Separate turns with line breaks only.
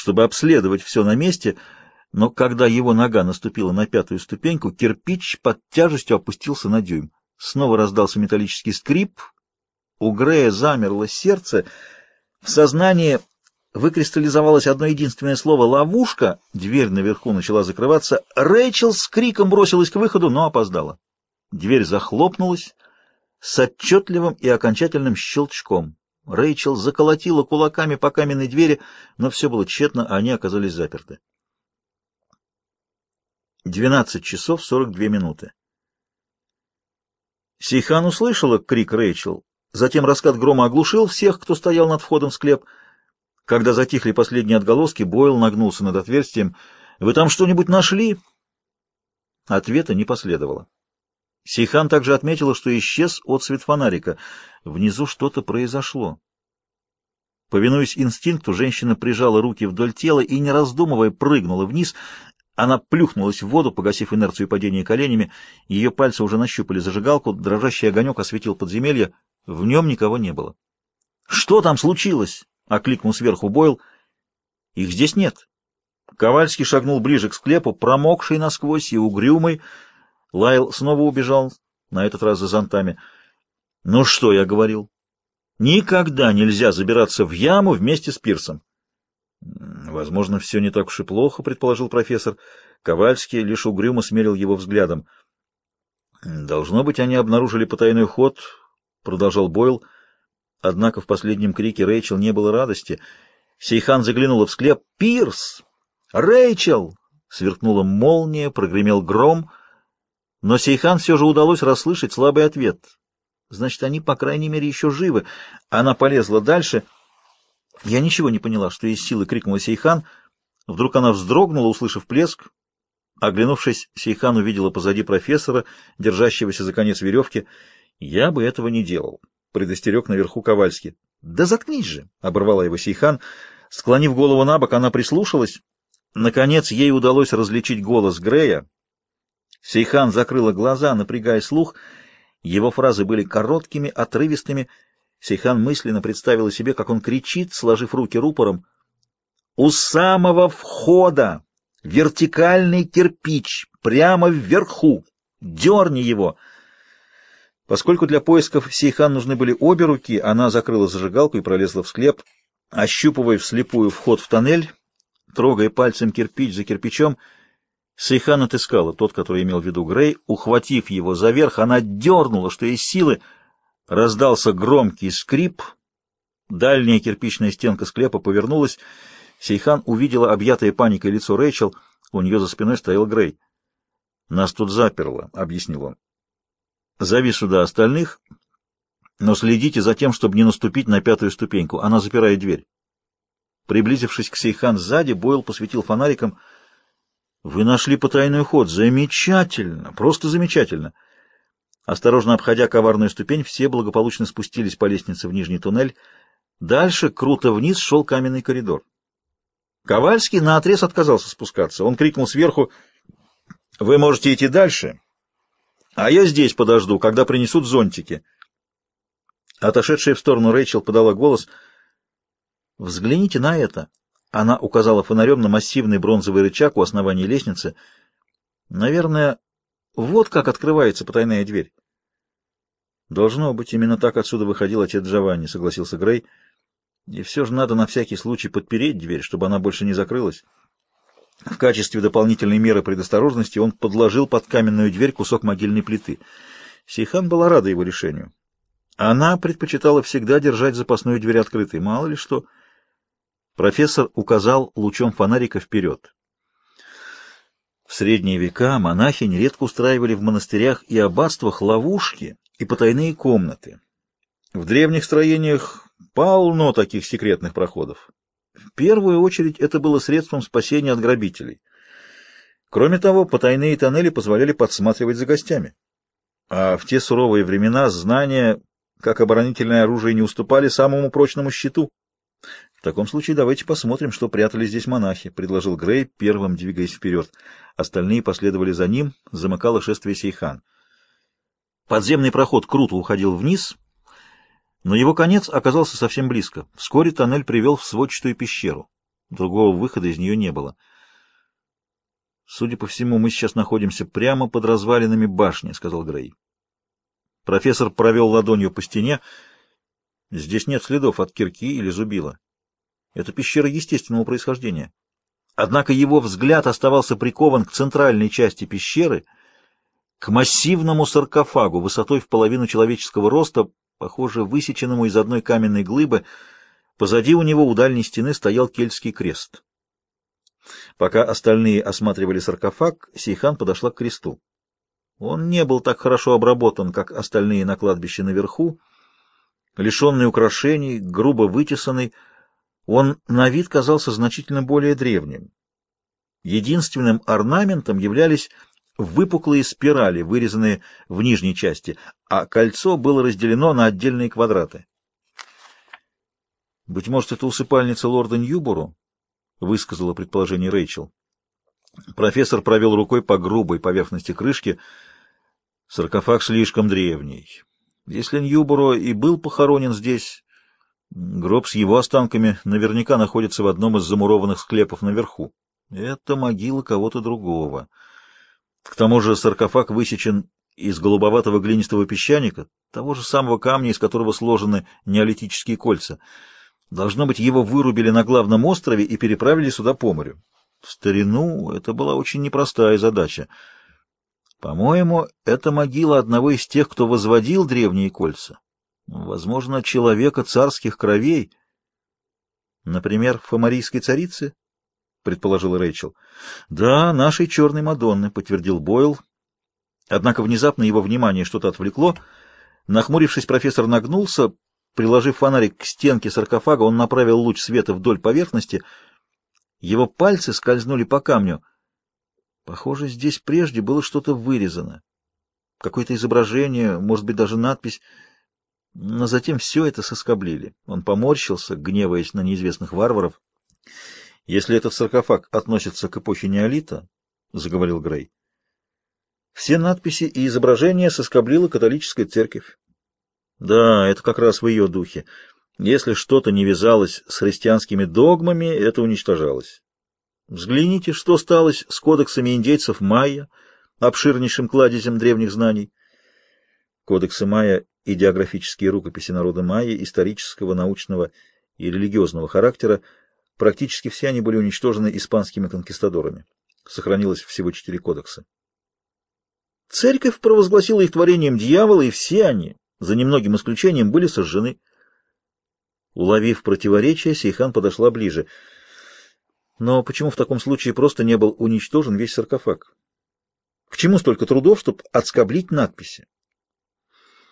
чтобы обследовать все на месте, но когда его нога наступила на пятую ступеньку, кирпич под тяжестью опустился на дюйм. Снова раздался металлический скрип, у Грея замерло сердце, в сознании выкристаллизовалось одно единственное слово «ловушка», дверь наверху начала закрываться, Рэйчел с криком бросилась к выходу, но опоздала. Дверь захлопнулась с отчетливым и окончательным щелчком. Рэйчел заколотила кулаками по каменной двери, но все было тщетно, а они оказались заперты. 12 часов 42 минуты. Сейхан услышала крик Рэйчел, затем раскат грома оглушил всех, кто стоял над входом в склеп. Когда затихли последние отголоски, Бойл нагнулся над отверстием. «Вы там что-нибудь нашли?» Ответа не последовало. Сейхан также отметила, что исчез отсвет фонарика. Внизу что-то произошло. Повинуясь инстинкту, женщина прижала руки вдоль тела и, не раздумывая, прыгнула вниз. Она плюхнулась в воду, погасив инерцию падения коленями. Ее пальцы уже нащупали зажигалку, дрожащий огонек осветил подземелье. В нем никого не было. «Что там случилось?» — окликнул сверху Бойл. «Их здесь нет». Ковальский шагнул ближе к склепу, промокший насквозь и угрюмый, Лайл снова убежал, на этот раз за зонтами. «Ну что я говорил? Никогда нельзя забираться в яму вместе с пирсом». «Возможно, все не так уж и плохо», — предположил профессор. Ковальский лишь угрюмо смерил его взглядом. «Должно быть, они обнаружили потайной ход», — продолжал Бойл. Однако в последнем крике Рэйчел не было радости. Сейхан заглянула в склеп. «Пирс! Рэйчел!» Сверкнула молния, прогремел гром — но Сейхан все же удалось расслышать слабый ответ. Значит, они, по крайней мере, еще живы. Она полезла дальше. Я ничего не поняла, что из силы крикнула Сейхан. Вдруг она вздрогнула, услышав плеск. Оглянувшись, Сейхан увидела позади профессора, держащегося за конец веревки. «Я бы этого не делал», — предостерег наверху Ковальский. «Да заткнись же!» — оборвала его Сейхан. Склонив голову на бок, она прислушалась. Наконец ей удалось различить голос Грея, Сейхан закрыла глаза, напрягая слух. Его фразы были короткими, отрывистыми. Сейхан мысленно представила себе, как он кричит, сложив руки рупором. «У самого входа! Вертикальный кирпич! Прямо вверху! Дерни его!» Поскольку для поисков Сейхан нужны были обе руки, она закрыла зажигалку и пролезла в склеп, ощупывая вслепую вход в тоннель, трогая пальцем кирпич за кирпичом — Сейхан отыскала тот, который имел в виду Грей. Ухватив его за верх, она дернула, что есть силы. Раздался громкий скрип. Дальняя кирпичная стенка склепа повернулась. Сейхан увидела объятое паникой лицо Рэйчел. У нее за спиной стоял Грей. «Нас тут заперло», — объяснил он. «Зови сюда остальных, но следите за тем, чтобы не наступить на пятую ступеньку. Она запирает дверь». Приблизившись к Сейхан сзади, Бойл посветил фонариком — вы нашли потайной ход. Замечательно, просто замечательно. Осторожно обходя коварную ступень, все благополучно спустились по лестнице в нижний туннель. Дальше, круто вниз, шел каменный коридор. Ковальский наотрез отказался спускаться. Он крикнул сверху, «Вы можете идти дальше, а я здесь подожду, когда принесут зонтики». Отошедшая в сторону Рэйчел подала голос, «Взгляните на это». Она указала фонарем на массивный бронзовый рычаг у основания лестницы. Наверное, вот как открывается потайная дверь. Должно быть, именно так отсюда выходил отец Джованни, согласился Грей. И все же надо на всякий случай подпереть дверь, чтобы она больше не закрылась. В качестве дополнительной меры предосторожности он подложил под каменную дверь кусок могильной плиты. Сейхан была рада его решению. Она предпочитала всегда держать запасную дверь открытой, мало ли что... Профессор указал лучом фонарика вперед. В средние века монахи нередко устраивали в монастырях и аббатствах ловушки и потайные комнаты. В древних строениях полно таких секретных проходов. В первую очередь это было средством спасения от грабителей. Кроме того, потайные тоннели позволяли подсматривать за гостями. А в те суровые времена знания, как оборонительное оружие, не уступали самому прочному щиту. «В таком случае давайте посмотрим, что прятали здесь монахи», — предложил Грей, первым двигаясь вперед. Остальные последовали за ним, замыкало шествие Сейхан. Подземный проход круто уходил вниз, но его конец оказался совсем близко. Вскоре тоннель привел в сводчатую пещеру. Другого выхода из нее не было. «Судя по всему, мы сейчас находимся прямо под развалинами башни», — сказал Грей. Профессор провел ладонью по стене. Здесь нет следов от кирки или зубила. Это пещера естественного происхождения. Однако его взгляд оставался прикован к центральной части пещеры, к массивному саркофагу высотой в половину человеческого роста, похоже, высеченному из одной каменной глыбы. Позади у него у дальней стены стоял кельтский крест. Пока остальные осматривали саркофаг, Сейхан подошла к кресту. Он не был так хорошо обработан, как остальные на кладбище наверху, лишенный украшений, грубо вытесанный, он на вид казался значительно более древним. Единственным орнаментом являлись выпуклые спирали, вырезанные в нижней части, а кольцо было разделено на отдельные квадраты. «Быть может, это усыпальница лорда Ньюбору?» — высказала предположение Рэйчел. Профессор провел рукой по грубой поверхности крышки. Саркофаг слишком древний. Если Ньюборо и был похоронен здесь, Гроб с его останками наверняка находится в одном из замурованных склепов наверху. Это могила кого-то другого. К тому же саркофаг высечен из голубоватого глинистого песчаника, того же самого камня, из которого сложены неолитические кольца. Должно быть, его вырубили на главном острове и переправили сюда по морю. В старину это была очень непростая задача. По-моему, это могила одного из тех, кто возводил древние кольца. Возможно, человека царских кровей. Например, фомарийской царицы, предположила Рэйчел. Да, нашей черной Мадонны, подтвердил Бойл. Однако внезапно его внимание что-то отвлекло. Нахмурившись, профессор нагнулся. Приложив фонарик к стенке саркофага, он направил луч света вдоль поверхности. Его пальцы скользнули по камню. Похоже, здесь прежде было что-то вырезано. Какое-то изображение, может быть, даже надпись — но затем все это соскоблили. Он поморщился, гневаясь на неизвестных варваров. «Если этот саркофаг относится к эпохе неолита, — заговорил Грей, — все надписи и изображения соскоблила католическая церковь. Да, это как раз в ее духе. Если что-то не вязалось с христианскими догмами, это уничтожалось. Взгляните, что сталось с кодексами индейцев майя, обширнейшим кладезем древних знаний. Кодексы майя идеографические рукописи народа майя исторического, научного и религиозного характера, практически все они были уничтожены испанскими конкистадорами. Сохранилось всего четыре кодекса. Церковь провозгласила их творением дьявола, и все они, за немногим исключением, были сожжены. Уловив противоречие, Сейхан подошла ближе. Но почему в таком случае просто не был уничтожен весь саркофаг? К чему столько трудов, чтобы отскоблить надписи?